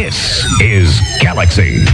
This is Galaxy.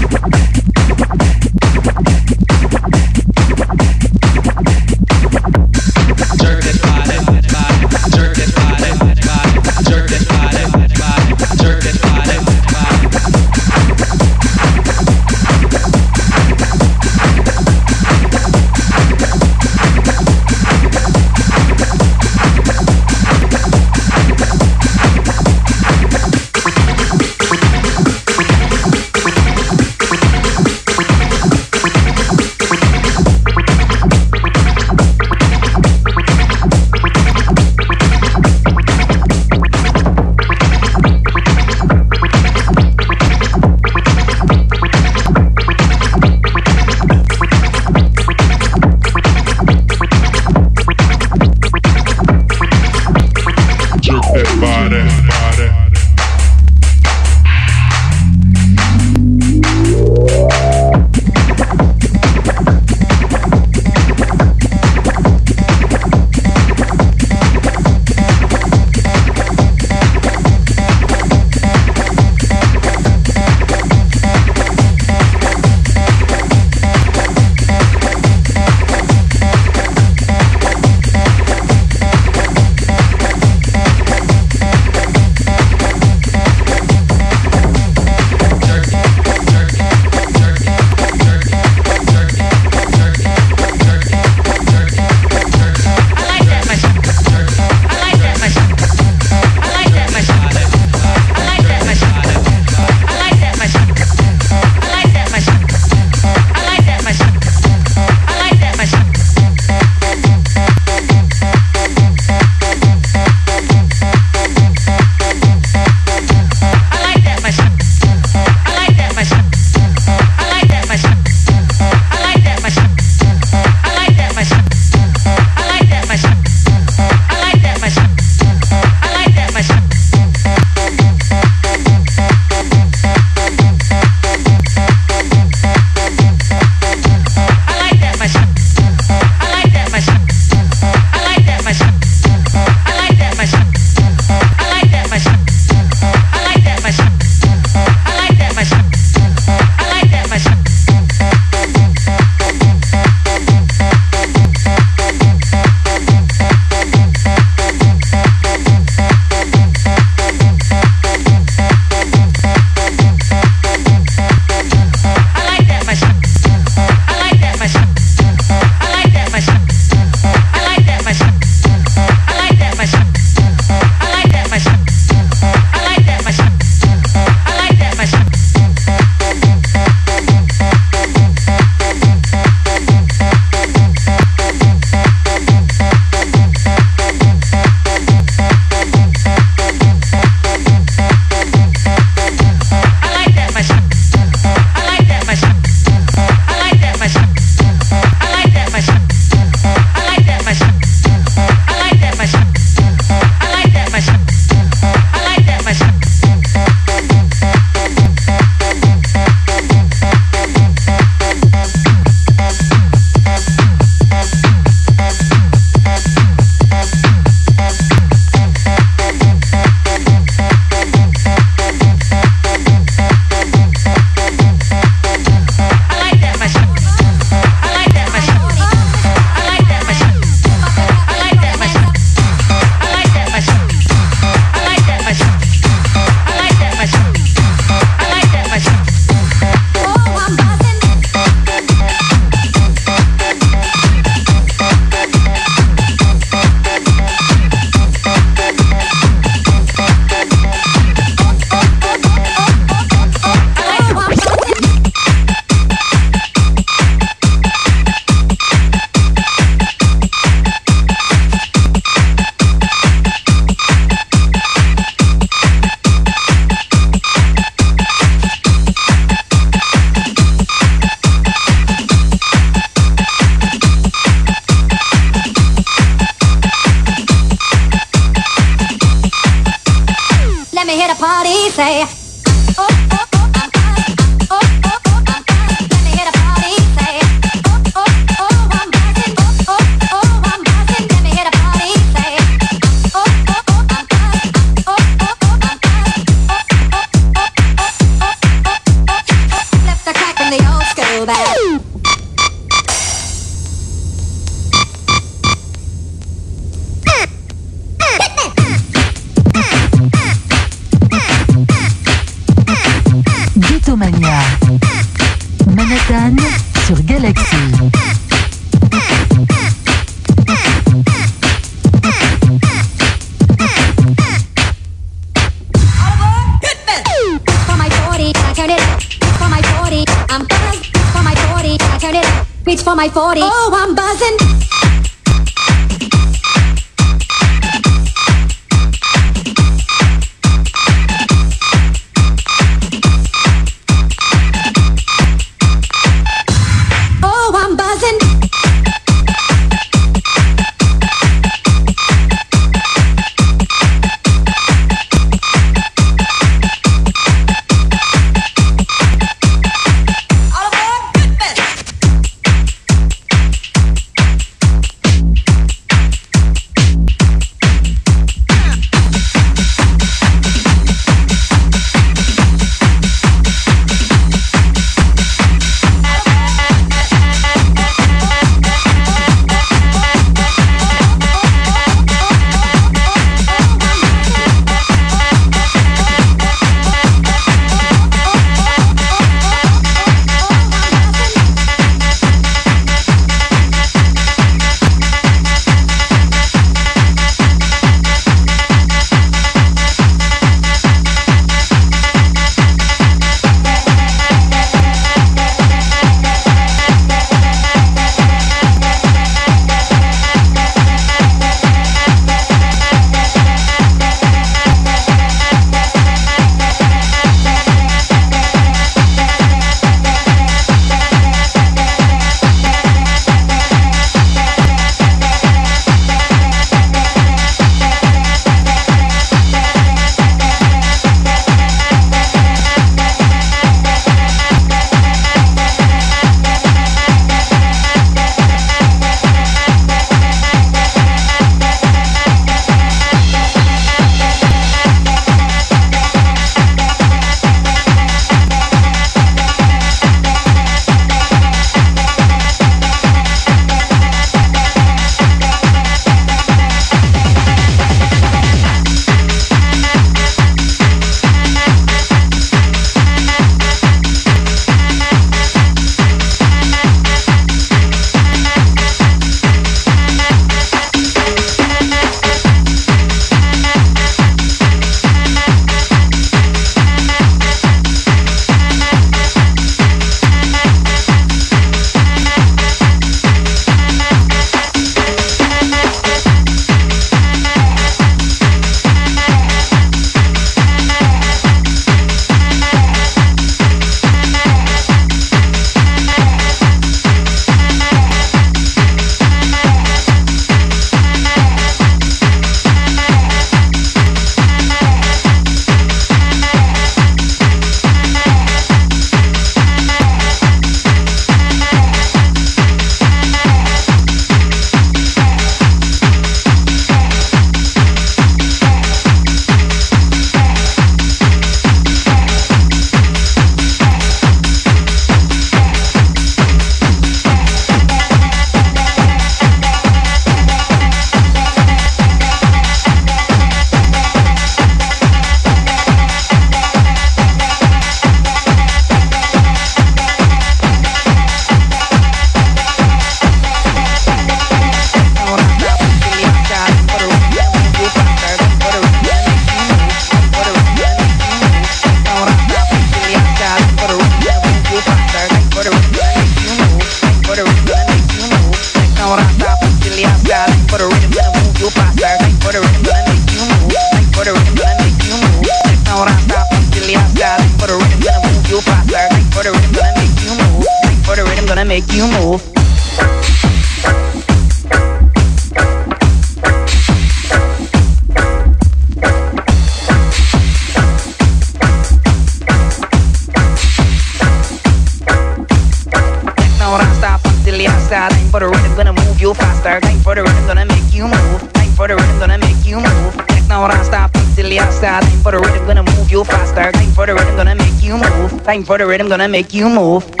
for the rhythm, gonna make you move.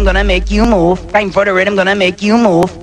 rhythm, gonna make you move. Time for the rhythm, gonna make you move.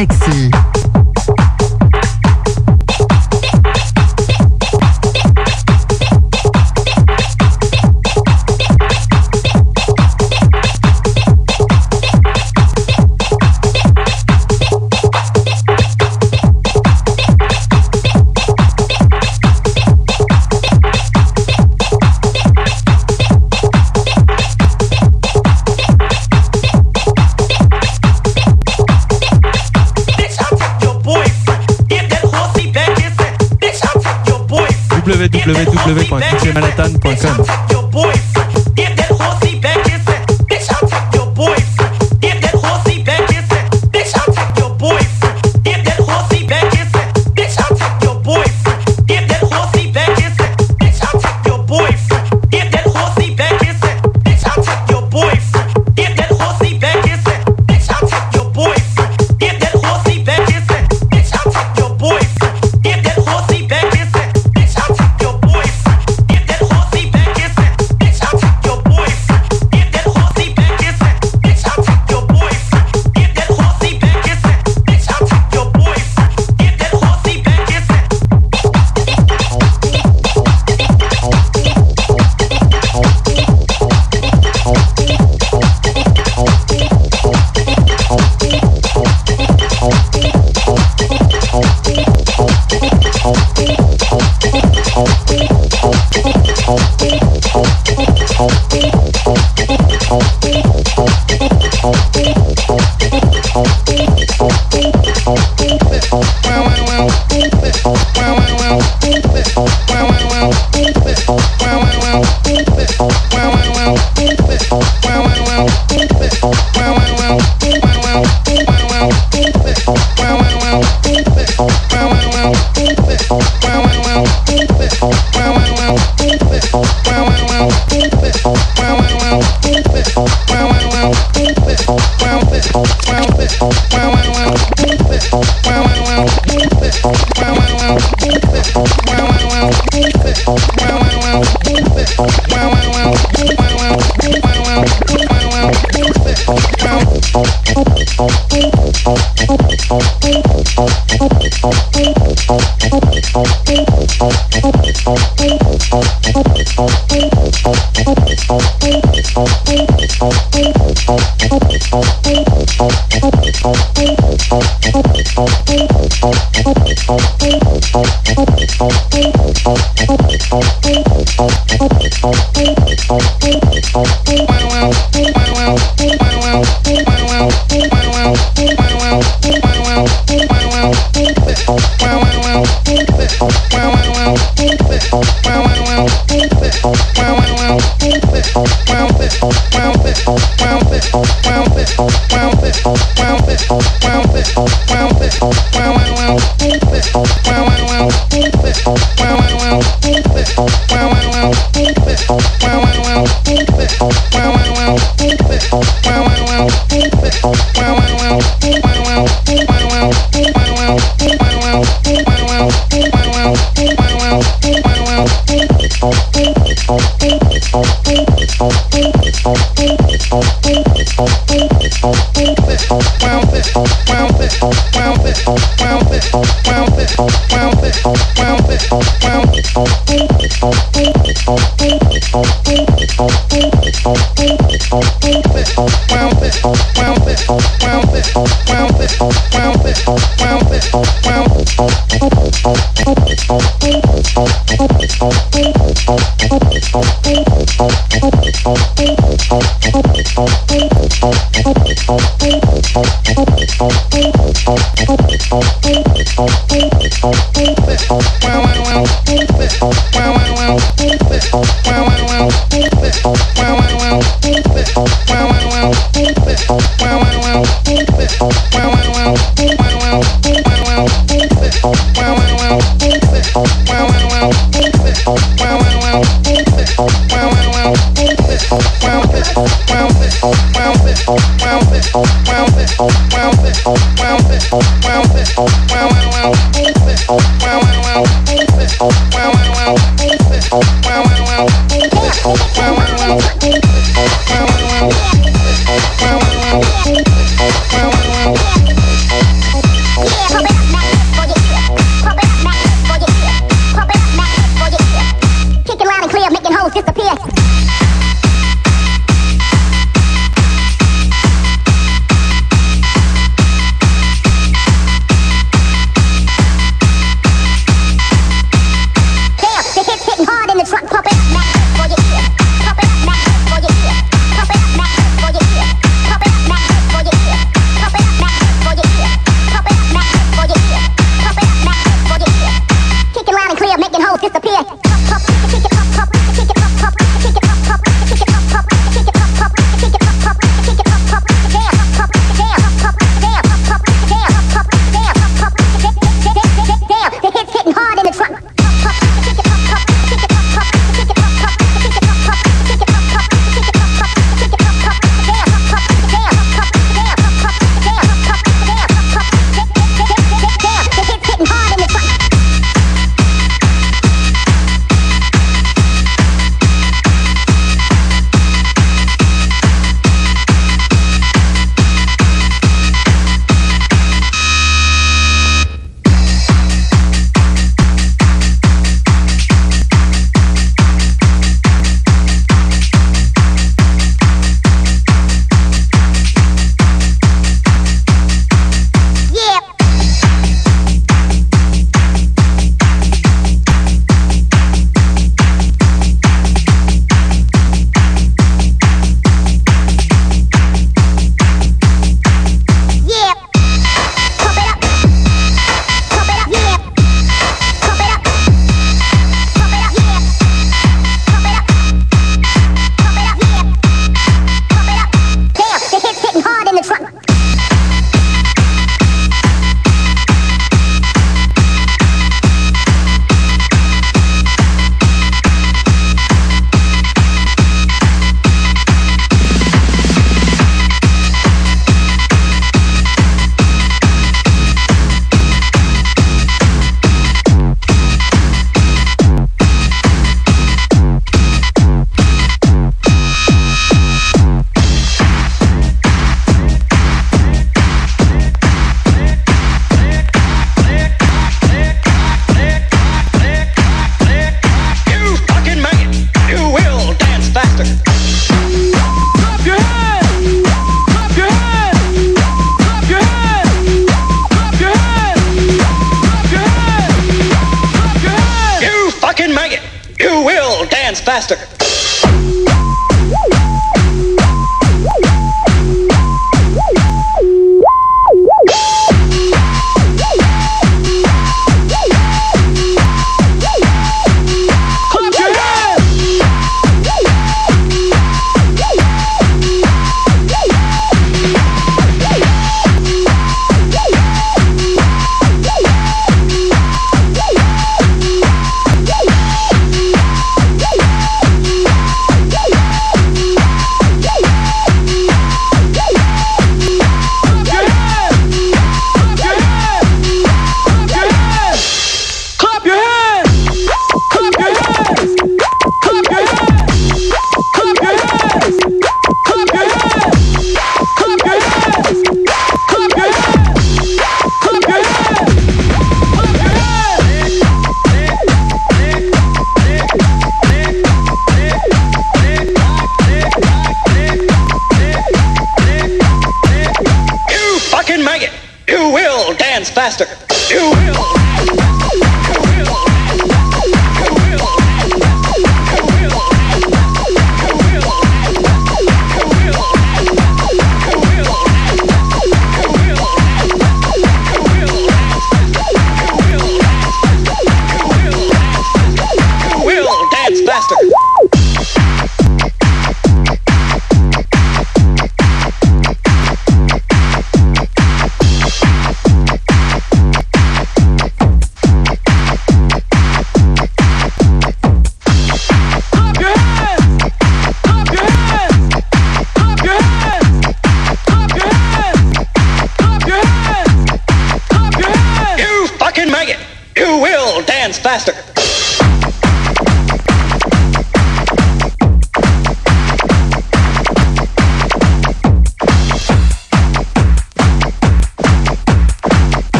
Bitch, Kicking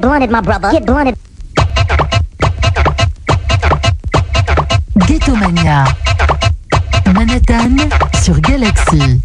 Get blunted, my brother. Get blunted. Ghettomania. Manhattan sur Galaxy.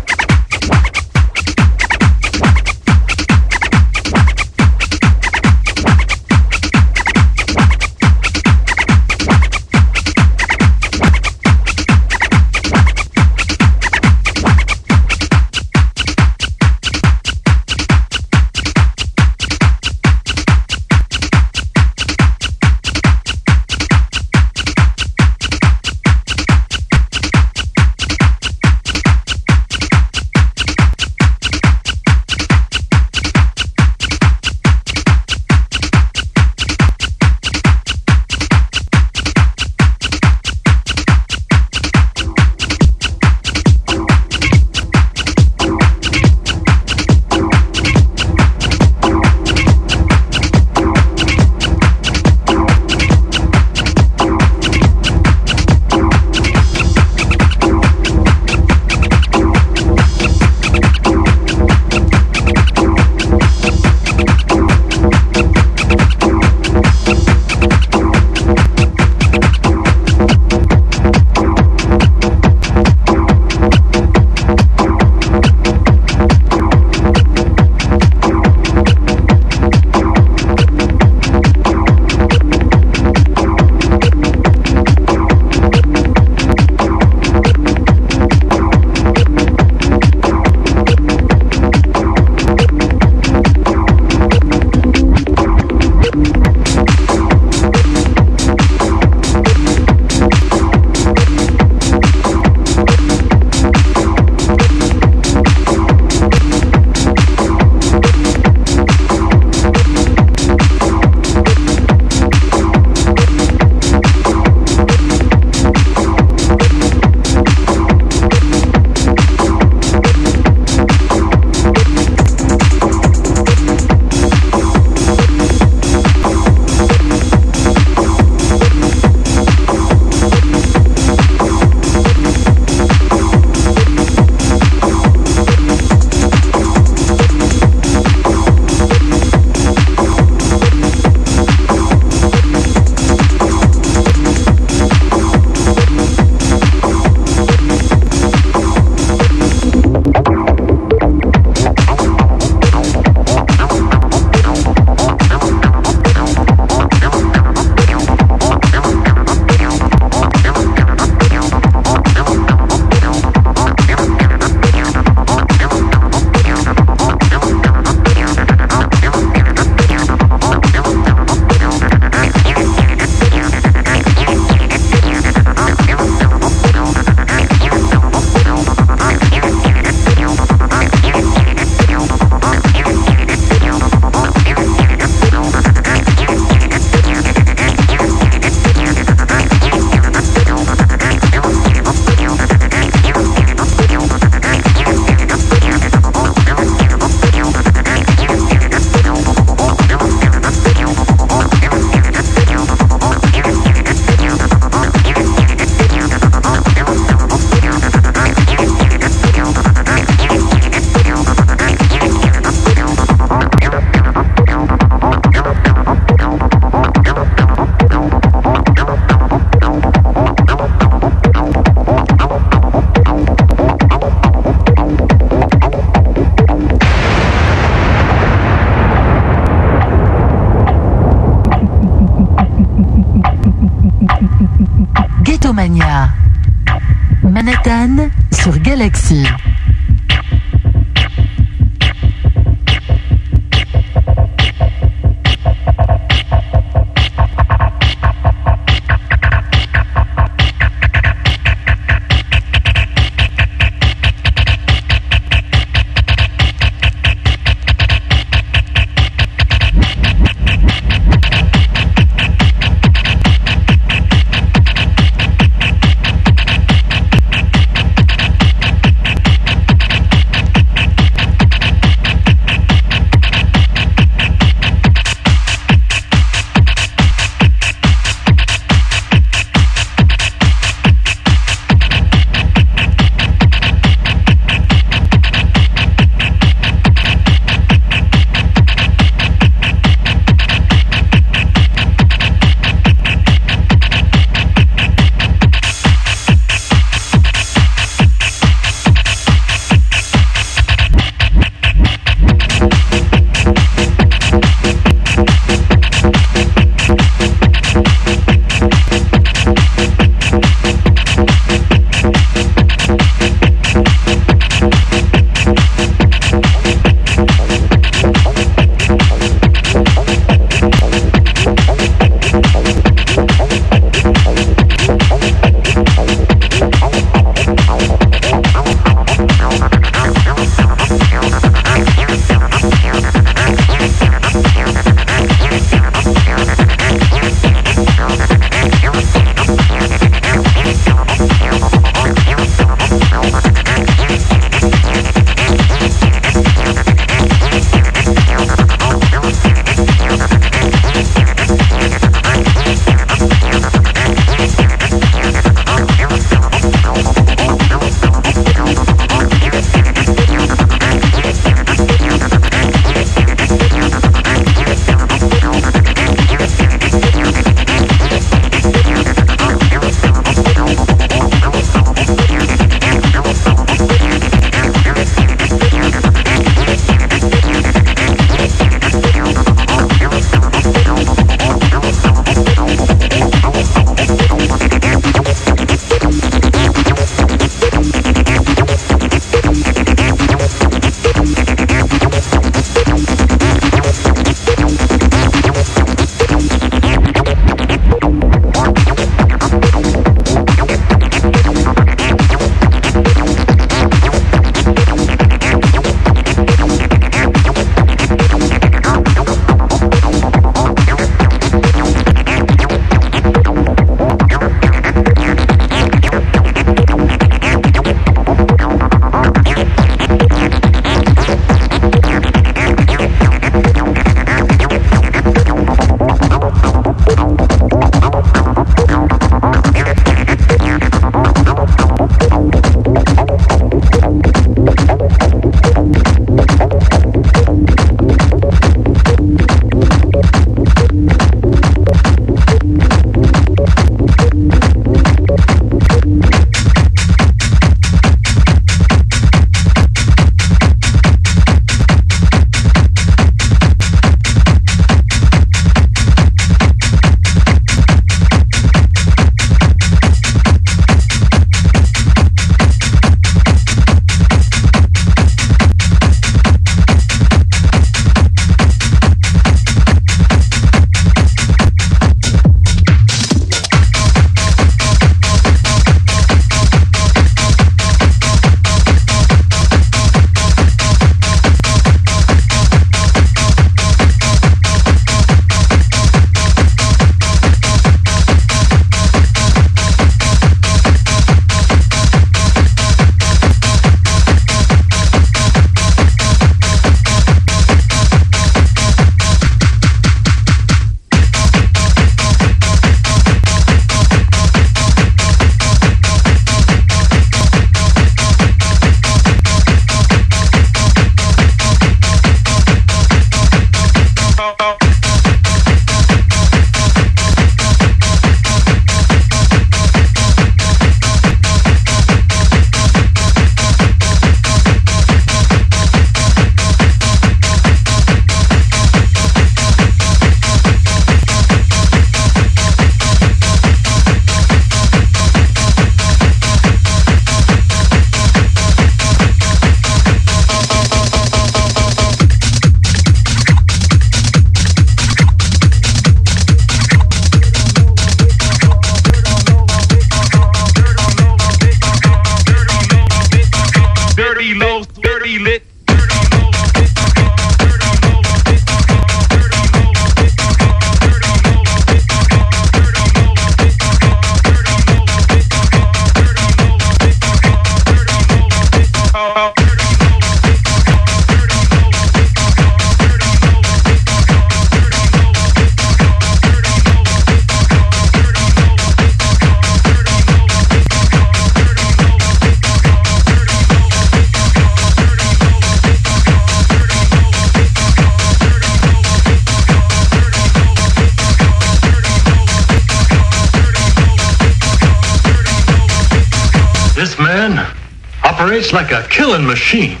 Like a killing machine.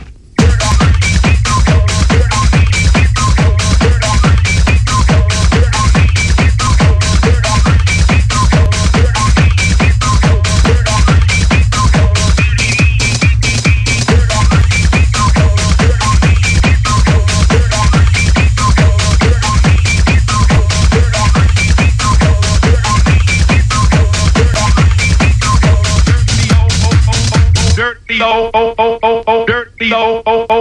Oh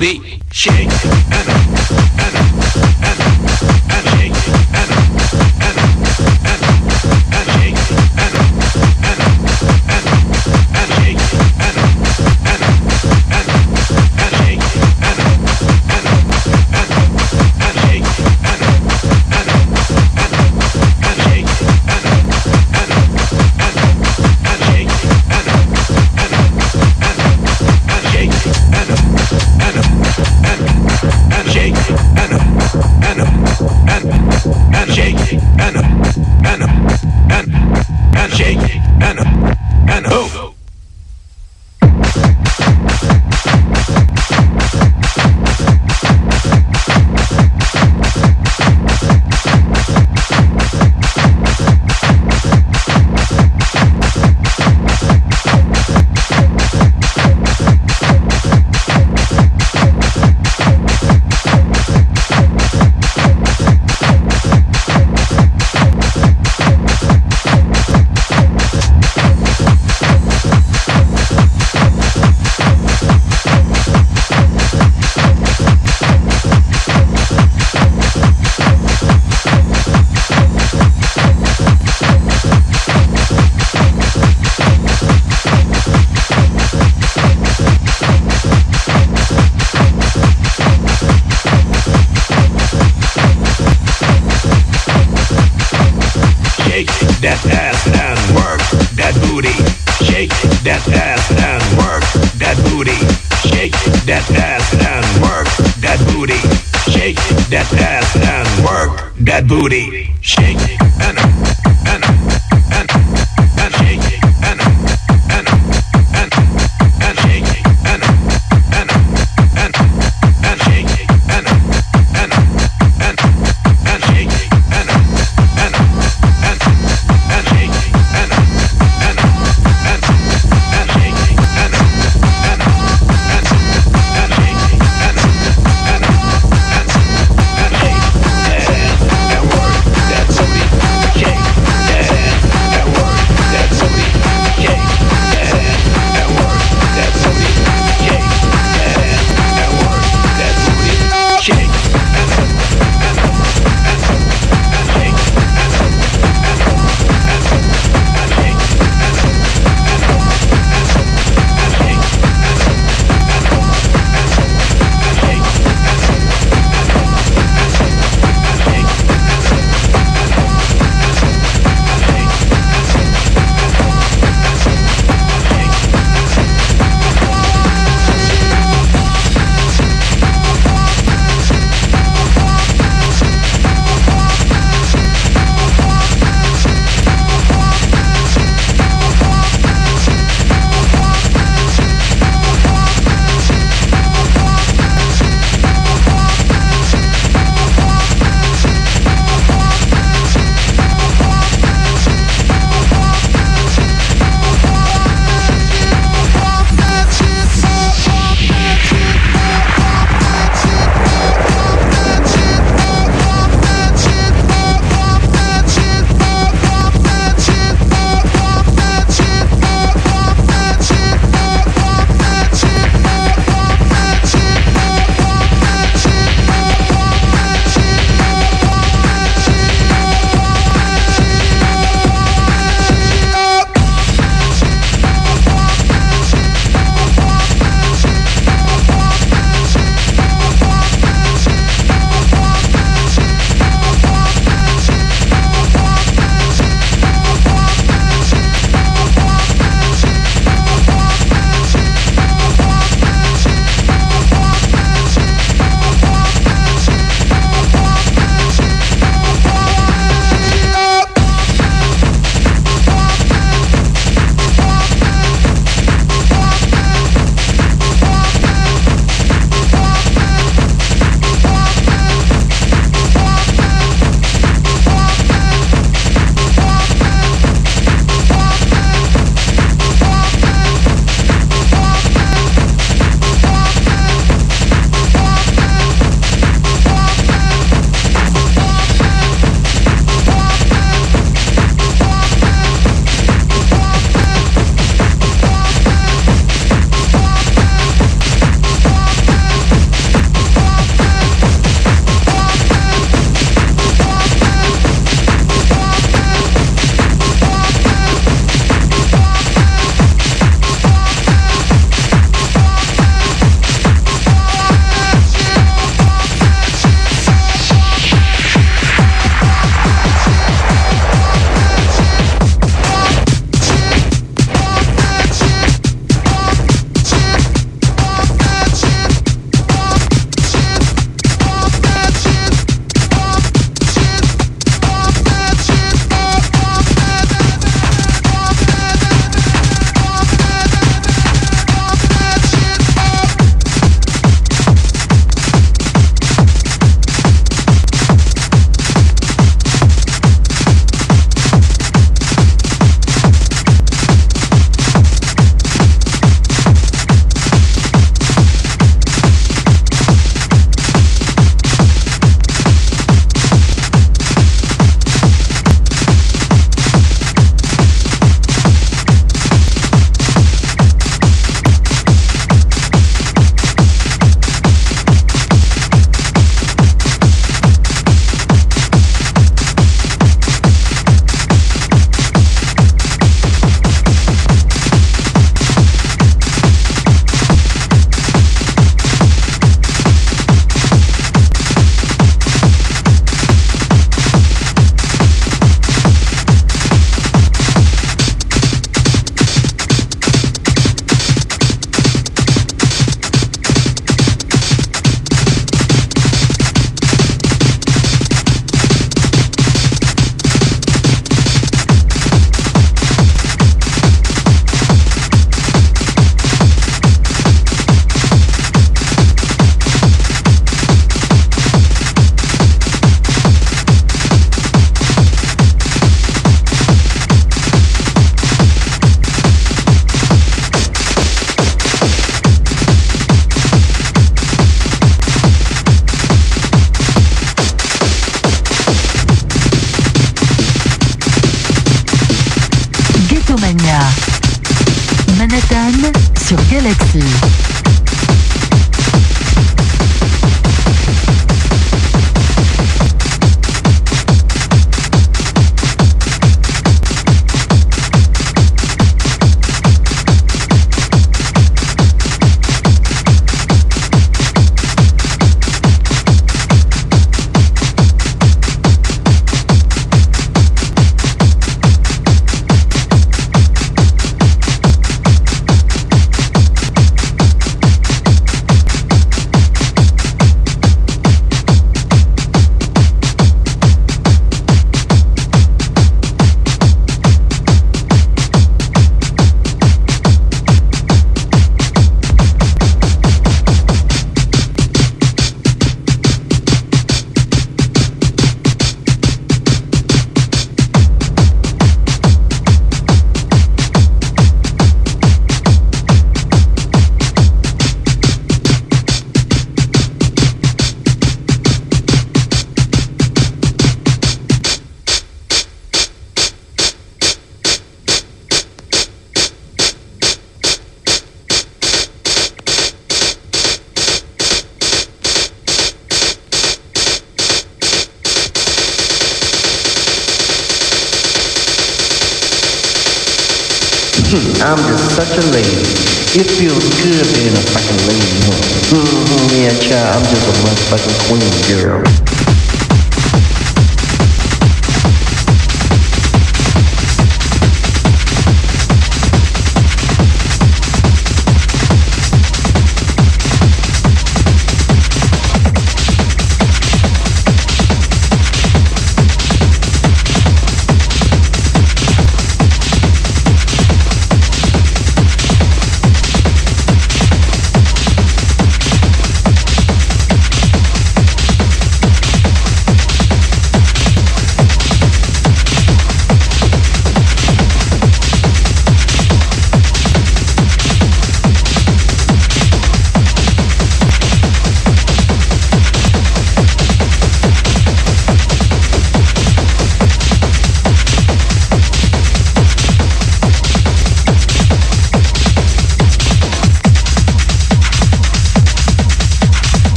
booty. Shake and